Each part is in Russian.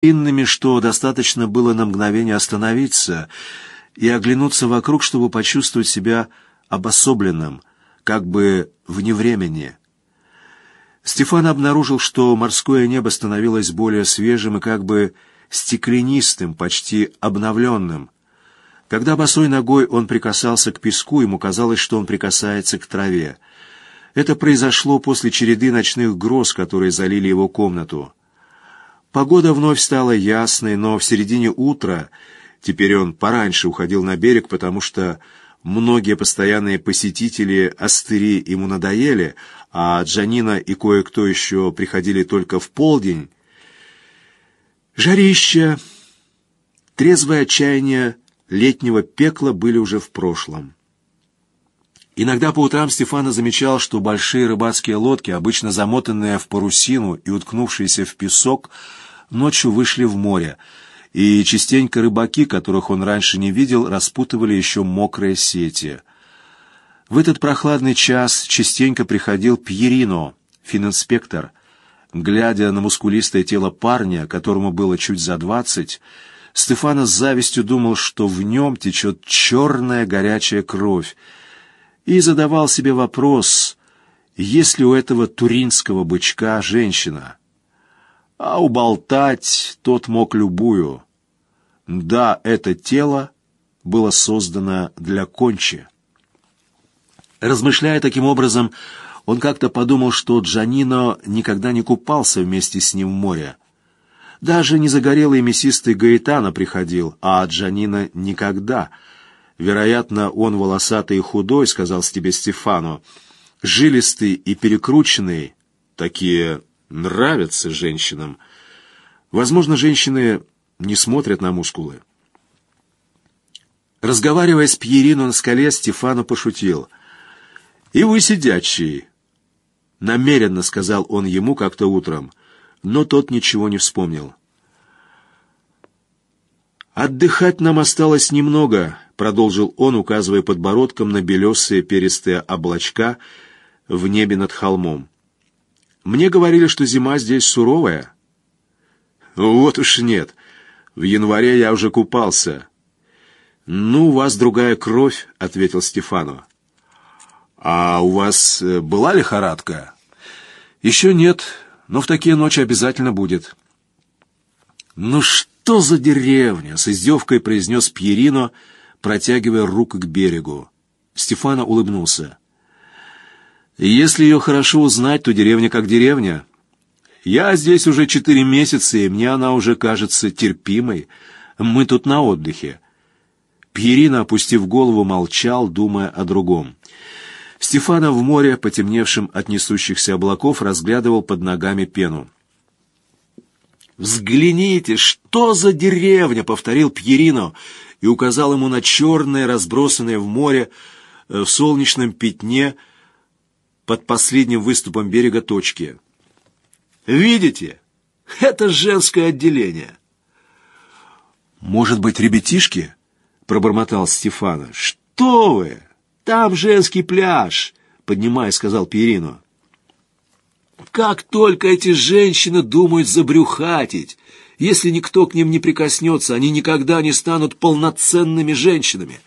длинными, что достаточно было на мгновение остановиться и оглянуться вокруг, чтобы почувствовать себя обособленным, как бы вне времени. Стефан обнаружил, что морское небо становилось более свежим и как бы стеклянистым, почти обновленным. Когда босой ногой он прикасался к песку, ему казалось, что он прикасается к траве. Это произошло после череды ночных гроз, которые залили его комнату. Погода вновь стала ясной, но в середине утра, теперь он пораньше уходил на берег, потому что многие постоянные посетители Астыри ему надоели, а Джанина и кое-кто еще приходили только в полдень, Жарище, трезвое отчаяние летнего пекла были уже в прошлом. Иногда по утрам Стефана замечал, что большие рыбацкие лодки, обычно замотанные в парусину и уткнувшиеся в песок, ночью вышли в море, и частенько рыбаки, которых он раньше не видел, распутывали еще мокрые сети. В этот прохладный час частенько приходил Пьерино, фининспектор, Глядя на мускулистое тело парня, которому было чуть за двадцать, Стефана с завистью думал, что в нем течет черная горячая кровь, и задавал себе вопрос, есть ли у этого туринского бычка женщина. А уболтать тот мог любую. Да, это тело было создано для кончи. Размышляя таким образом, он как-то подумал, что Джанино никогда не купался вместе с ним в море. Даже не загорелый мясистый Гаэтано приходил, а Джанино никогда. Вероятно, он волосатый и худой, сказал тебе Стефано. Жилистый и перекрученный. Такие нравятся женщинам. Возможно, женщины не смотрят на мускулы. Разговаривая с Пьерино на скале, Стефано пошутил. «И вы сидячий, Намеренно сказал он ему как-то утром, но тот ничего не вспомнил. «Отдыхать нам осталось немного», — продолжил он, указывая подбородком на белесые перистые облачка в небе над холмом. «Мне говорили, что зима здесь суровая». «Вот уж нет. В январе я уже купался». «Ну, у вас другая кровь», — ответил Стефану. «А у вас э, была лихорадка?» «Еще нет, но в такие ночи обязательно будет». «Ну что за деревня?» — с издевкой произнес Пьерино, протягивая руку к берегу. Стефано улыбнулся. «Если ее хорошо узнать, то деревня как деревня. Я здесь уже четыре месяца, и мне она уже кажется терпимой. Мы тут на отдыхе». Пьерино, опустив голову, молчал, думая о другом. Стефана в море, потемневшем от несущихся облаков, разглядывал под ногами пену. «Взгляните, что за деревня!» — повторил Пьерино и указал ему на черное, разбросанное в море, э, в солнечном пятне под последним выступом берега точки. «Видите? Это женское отделение!» «Может быть, ребятишки?» — пробормотал Стефана. «Что вы!» Там женский пляж, поднимая, сказал Пьерино. Как только эти женщины думают забрюхатить, если никто к ним не прикоснется, они никогда не станут полноценными женщинами.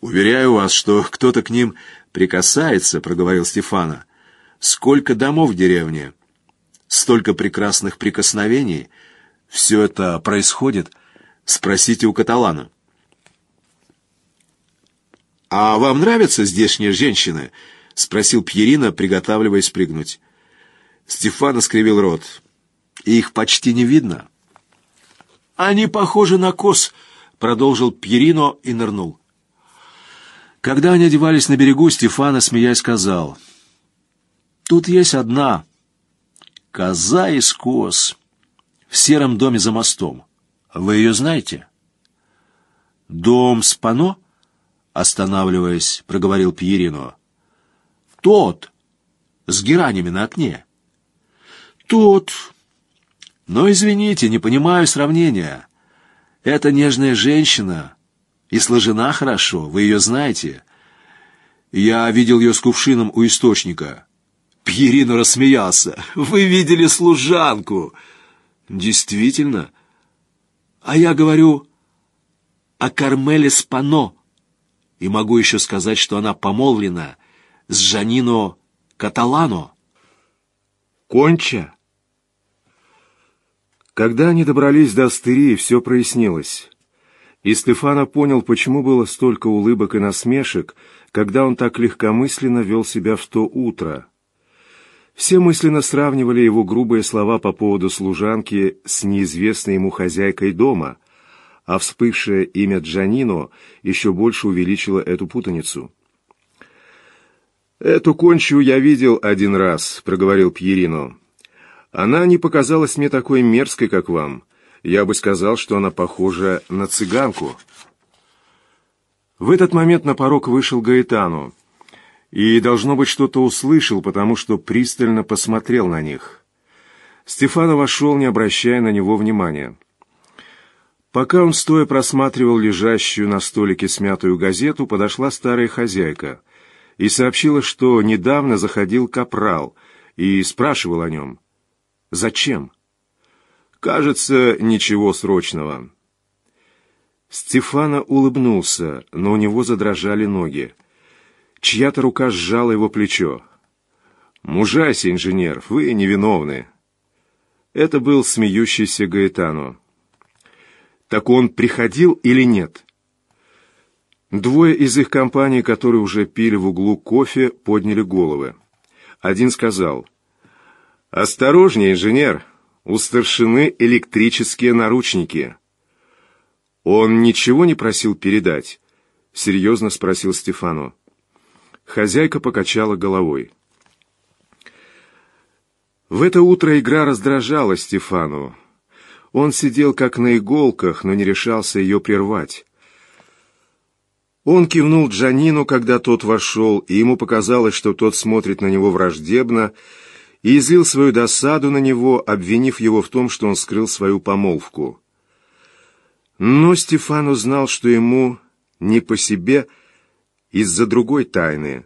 Уверяю вас, что кто-то к ним прикасается, проговорил Стефана. Сколько домов в деревне, столько прекрасных прикосновений. Все это происходит, спросите у каталана. «А вам нравятся здешние женщины?» — спросил Пьерина, приготавливаясь прыгнуть. Стефан скривил рот. «Их почти не видно». «Они похожи на коз», — продолжил Пьерино и нырнул. Когда они одевались на берегу, Стефана, смеясь, сказал, «Тут есть одна, коза из коз, в сером доме за мостом. Вы ее знаете?» «Дом с пано?» останавливаясь, проговорил Пьерино. «Тот, с геранями на окне». «Тот. Но, извините, не понимаю сравнения. Это нежная женщина и сложена хорошо, вы ее знаете. Я видел ее с кувшином у источника». Пьерино рассмеялся. «Вы видели служанку!» Действительно? А я говорю о Кармеле Спано. И могу еще сказать, что она помолвлена с Жанино Каталано. Конча. Когда они добрались до Астерии, все прояснилось. И Стефано понял, почему было столько улыбок и насмешек, когда он так легкомысленно вел себя в то утро. Все мысленно сравнивали его грубые слова по поводу служанки с неизвестной ему хозяйкой дома, а вспыхшее имя Джанино еще больше увеличило эту путаницу. «Эту кончую я видел один раз», — проговорил Пьерино. «Она не показалась мне такой мерзкой, как вам. Я бы сказал, что она похожа на цыганку». В этот момент на порог вышел Гаэтану и, должно быть, что-то услышал, потому что пристально посмотрел на них. Стефано вошел, не обращая на него внимания. Пока он стоя просматривал лежащую на столике смятую газету, подошла старая хозяйка и сообщила, что недавно заходил капрал и спрашивал о нем. «Зачем?» «Кажется, ничего срочного». Стефана улыбнулся, но у него задрожали ноги. Чья-то рука сжала его плечо. «Мужайся, инженер, вы невиновны». Это был смеющийся Гаэтану. «Так он приходил или нет?» Двое из их компании, которые уже пили в углу кофе, подняли головы. Один сказал, «Осторожнее, инженер, у старшины электрические наручники». «Он ничего не просил передать?» — серьезно спросил Стефану. Хозяйка покачала головой. В это утро игра раздражала Стефану. Он сидел как на иголках, но не решался ее прервать. Он кивнул Джанину, когда тот вошел, и ему показалось, что тот смотрит на него враждебно, и излил свою досаду на него, обвинив его в том, что он скрыл свою помолвку. Но Стефан узнал, что ему не по себе из-за другой тайны,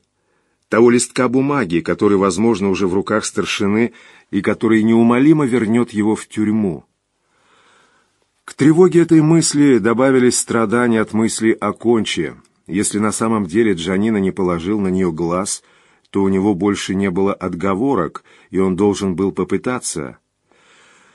того листка бумаги, который, возможно, уже в руках старшины и который неумолимо вернет его в тюрьму. К тревоге этой мысли добавились страдания от мысли о конче. Если на самом деле Джанина не положил на нее глаз, то у него больше не было отговорок, и он должен был попытаться.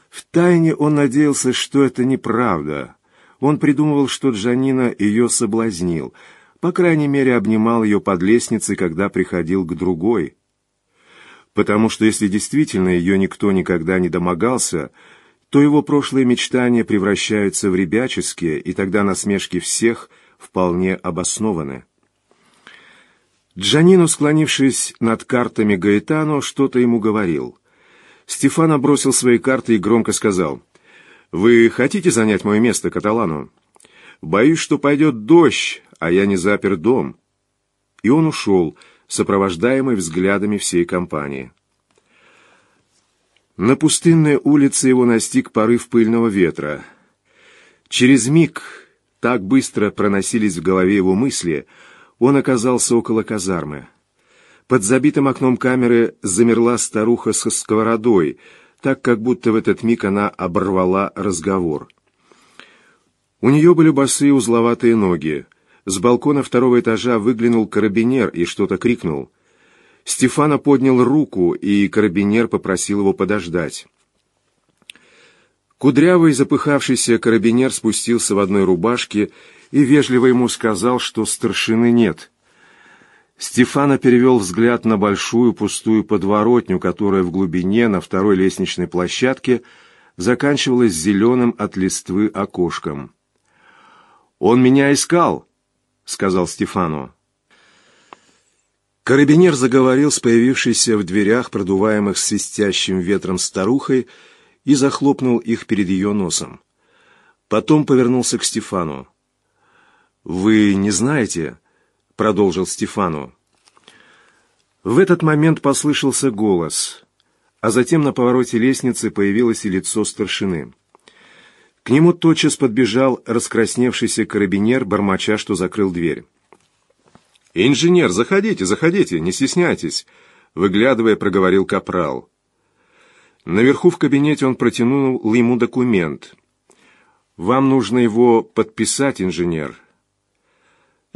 Втайне он надеялся, что это неправда, он придумывал, что Джанина ее соблазнил, по крайней мере, обнимал ее под лестницей, когда приходил к другой. Потому что если действительно ее никто никогда не домогался, то его прошлые мечтания превращаются в ребяческие, и тогда насмешки всех вполне обоснованы. Джанину, склонившись над картами Гаэтано, что-то ему говорил. Стефано бросил свои карты и громко сказал — «Вы хотите занять мое место, Каталану? Боюсь, что пойдет дождь, а я не запер дом». И он ушел, сопровождаемый взглядами всей компании. На пустынной улице его настиг порыв пыльного ветра. Через миг, так быстро проносились в голове его мысли, он оказался около казармы. Под забитым окном камеры замерла старуха со сковородой — так как будто в этот миг она оборвала разговор. У нее были босые узловатые ноги. С балкона второго этажа выглянул карабинер и что-то крикнул. Стефана поднял руку, и карабинер попросил его подождать. Кудрявый запыхавшийся карабинер спустился в одной рубашке и вежливо ему сказал, что старшины нет — Стефана перевел взгляд на большую пустую подворотню, которая в глубине на второй лестничной площадке заканчивалась зеленым от листвы окошком. «Он меня искал», — сказал Стефану. Карабинер заговорил с появившейся в дверях, продуваемых свистящим ветром старухой, и захлопнул их перед ее носом. Потом повернулся к Стефану. «Вы не знаете...» продолжил Стефану. В этот момент послышался голос, а затем на повороте лестницы появилось и лицо старшины. К нему тотчас подбежал раскрасневшийся карабинер, бормоча, что закрыл дверь. «Инженер, заходите, заходите, не стесняйтесь», — выглядывая, проговорил капрал. Наверху в кабинете он протянул ему документ. «Вам нужно его подписать, инженер».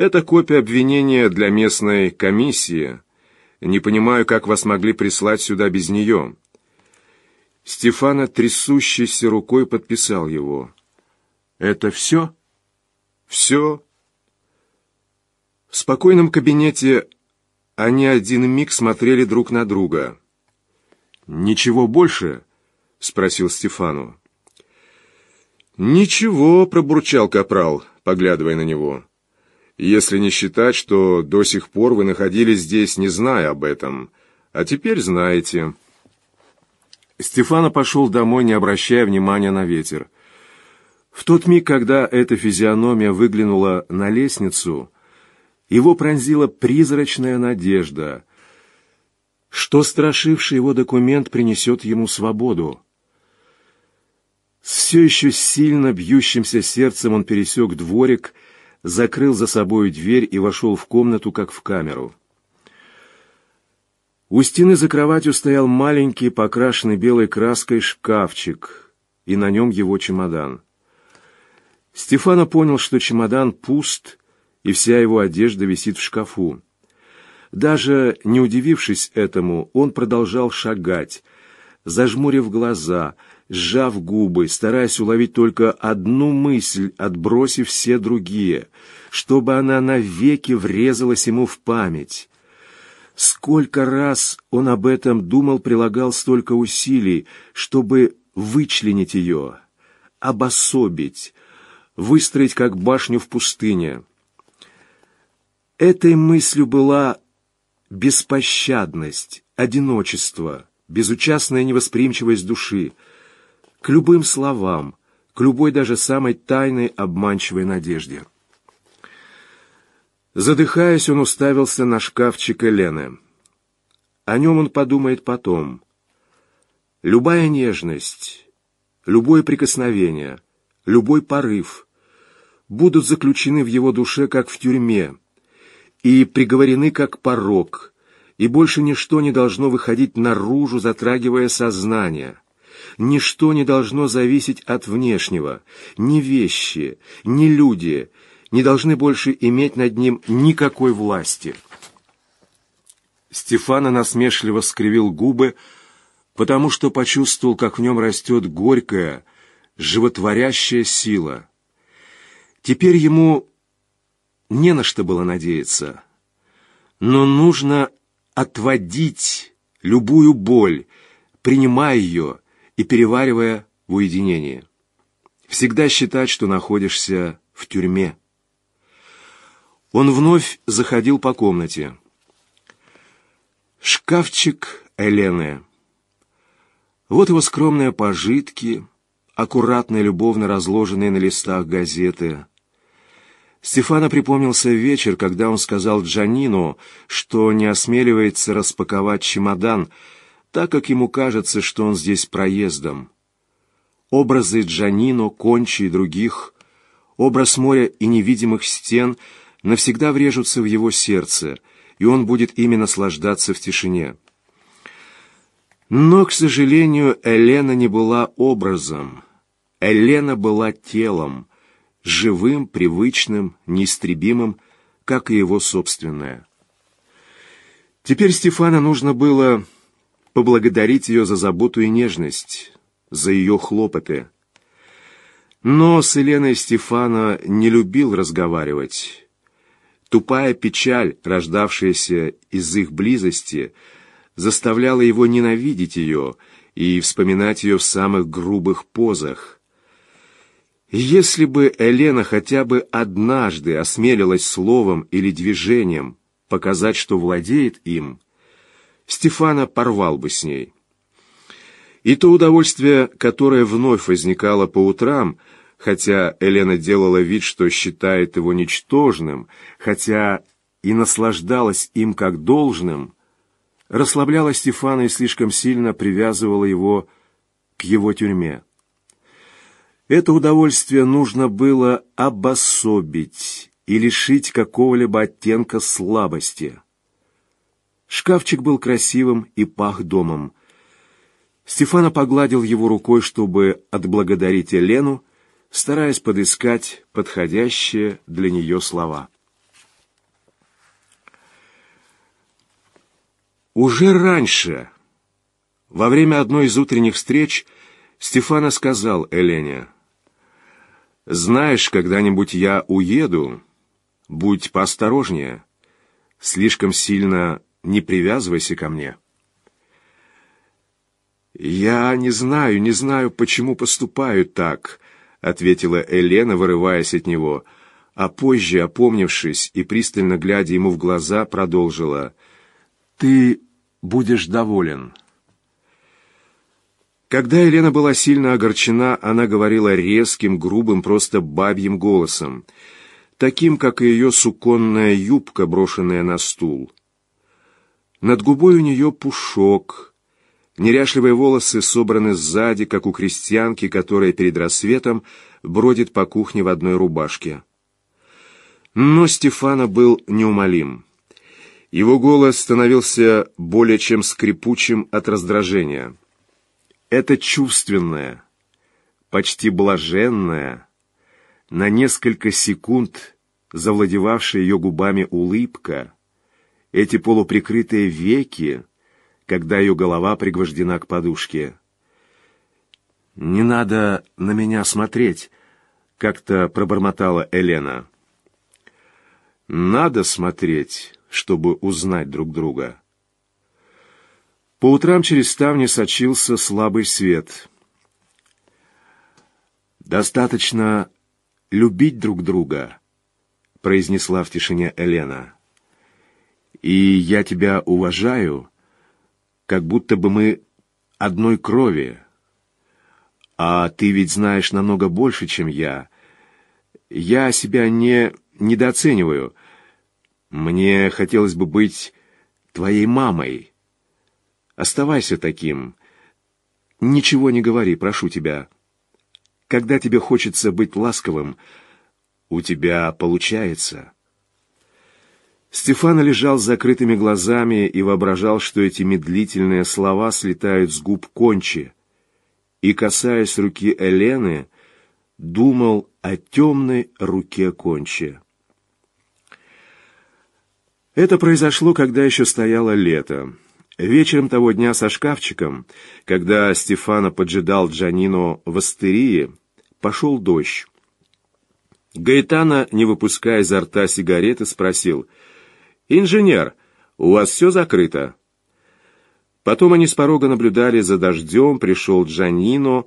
«Это копия обвинения для местной комиссии. Не понимаю, как вас могли прислать сюда без нее». Стефана трясущейся рукой подписал его. «Это все?» «Все». В спокойном кабинете они один миг смотрели друг на друга. «Ничего больше?» — спросил Стефану. «Ничего», — пробурчал Капрал, поглядывая на него. «Если не считать, что до сих пор вы находились здесь, не зная об этом, а теперь знаете». Стефана пошел домой, не обращая внимания на ветер. В тот миг, когда эта физиономия выглянула на лестницу, его пронзила призрачная надежда — что страшивший его документ принесет ему свободу. С все еще сильно бьющимся сердцем он пересек дворик, закрыл за собой дверь и вошел в комнату, как в камеру. У стены за кроватью стоял маленький, покрашенный белой краской шкафчик, и на нем его чемодан. Стефана понял, что чемодан пуст, и вся его одежда висит в шкафу. Даже не удивившись этому, он продолжал шагать, зажмурив глаза, сжав губы, стараясь уловить только одну мысль, отбросив все другие, чтобы она навеки врезалась ему в память. Сколько раз он об этом думал, прилагал столько усилий, чтобы вычленить ее, обособить, выстроить как башню в пустыне. Этой мыслью была беспощадность, одиночество, безучастная невосприимчивость души к любым словам, к любой даже самой тайной обманчивой надежде. Задыхаясь, он уставился на шкафчик Елены. О нем он подумает потом. Любая нежность, любое прикосновение, любой порыв будут заключены в его душе, как в тюрьме, и приговорены как порог, и больше ничто не должно выходить наружу, затрагивая сознание. Ничто не должно зависеть от внешнего, ни вещи, ни люди не должны больше иметь над ним никакой власти. Стефана насмешливо скривил губы, потому что почувствовал, как в нем растет горькая, животворящая сила. Теперь ему не на что было надеяться. Но нужно отводить любую боль, принимая ее и переваривая в уединении. Всегда считать, что находишься в тюрьме. Он вновь заходил по комнате. Шкафчик Элены. Вот его скромные пожитки, аккуратно и любовно разложенные на листах газеты, Стефана припомнился вечер, когда он сказал Джанину, что не осмеливается распаковать чемодан, так как ему кажется, что он здесь проездом. Образы Джанино, Кончи и других, образ моря и невидимых стен навсегда врежутся в его сердце, и он будет ими наслаждаться в тишине. Но, к сожалению, Елена не была образом. Елена была телом, живым, привычным, неистребимым, как и его собственное. Теперь Стефана нужно было поблагодарить ее за заботу и нежность, за ее хлопоты. Но с Еленой Стефана не любил разговаривать. Тупая печаль, рождавшаяся из их близости, заставляла его ненавидеть ее и вспоминать ее в самых грубых позах – если бы Елена хотя бы однажды осмелилась словом или движением показать, что владеет им, Стефана порвал бы с ней. И то удовольствие, которое вновь возникало по утрам, хотя Елена делала вид, что считает его ничтожным, хотя и наслаждалась им как должным, расслабляло Стефана и слишком сильно привязывало его к его тюрьме. Это удовольствие нужно было обособить и лишить какого-либо оттенка слабости. Шкафчик был красивым и пах домом. Стефана погладил его рукой, чтобы отблагодарить Елену, стараясь подыскать подходящие для нее слова. Уже раньше, во время одной из утренних встреч, Стефана сказал Элене, «Знаешь, когда-нибудь я уеду, будь поосторожнее, слишком сильно не привязывайся ко мне». «Я не знаю, не знаю, почему поступаю так», — ответила Елена, вырываясь от него, а позже, опомнившись и пристально глядя ему в глаза, продолжила. «Ты будешь доволен». Когда Елена была сильно огорчена, она говорила резким, грубым, просто бабьим голосом, таким, как и ее суконная юбка, брошенная на стул. Над губой у нее пушок — Неряшливые волосы собраны сзади, как у крестьянки, которая перед рассветом бродит по кухне в одной рубашке. Но Стефана был неумолим. Его голос становился более чем скрипучим от раздражения. Это чувственное, почти блаженное, на несколько секунд завладевавшая ее губами улыбка, эти полуприкрытые веки, когда ее голова пригвождена к подушке. «Не надо на меня смотреть», — как-то пробормотала Елена. «Надо смотреть, чтобы узнать друг друга». По утрам через ставни сочился слабый свет. «Достаточно любить друг друга», — произнесла в тишине Елена. «И я тебя уважаю» как будто бы мы одной крови. А ты ведь знаешь намного больше, чем я. Я себя не недооцениваю. Мне хотелось бы быть твоей мамой. Оставайся таким. Ничего не говори, прошу тебя. Когда тебе хочется быть ласковым, у тебя получается». Стефана лежал с закрытыми глазами и воображал, что эти медлительные слова слетают с губ кончи, и, касаясь руки Элены, думал о темной руке кончи. Это произошло, когда еще стояло лето. Вечером того дня со шкафчиком, когда Стефана поджидал Джанино в астерии, пошел дождь. Гаэтана, не выпуская изо рта сигареты, спросил — «Инженер, у вас все закрыто?» Потом они с порога наблюдали за дождем, пришел Джанино,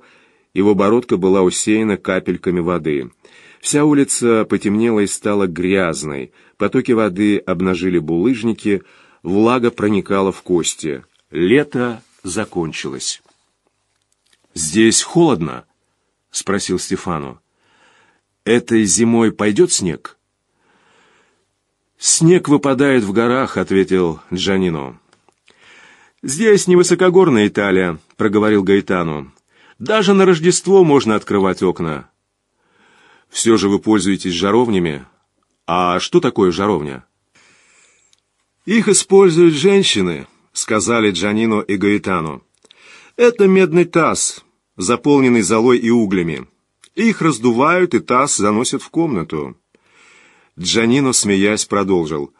его бородка была усеяна капельками воды. Вся улица потемнела и стала грязной, потоки воды обнажили булыжники, влага проникала в кости. Лето закончилось. «Здесь холодно?» — спросил Стефану. «Этой зимой пойдет снег?» «Снег выпадает в горах», — ответил Джанино. «Здесь невысокогорная Италия», — проговорил Гаэтану. «Даже на Рождество можно открывать окна». «Все же вы пользуетесь жаровнями. А что такое жаровня?» «Их используют женщины», — сказали Джанино и Гаэтану. «Это медный таз, заполненный золой и углями. Их раздувают, и таз заносят в комнату». Джанино, смеясь, продолжил.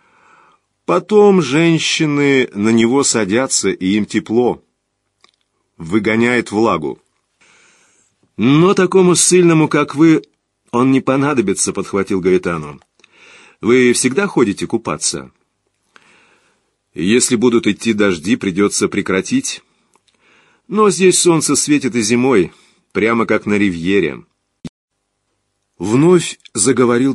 «Потом женщины на него садятся, и им тепло. Выгоняет влагу. Но такому сильному, как вы, он не понадобится», — подхватил Гаэтану. «Вы всегда ходите купаться?» «Если будут идти дожди, придется прекратить. Но здесь солнце светит и зимой, прямо как на ривьере». Вновь заговорил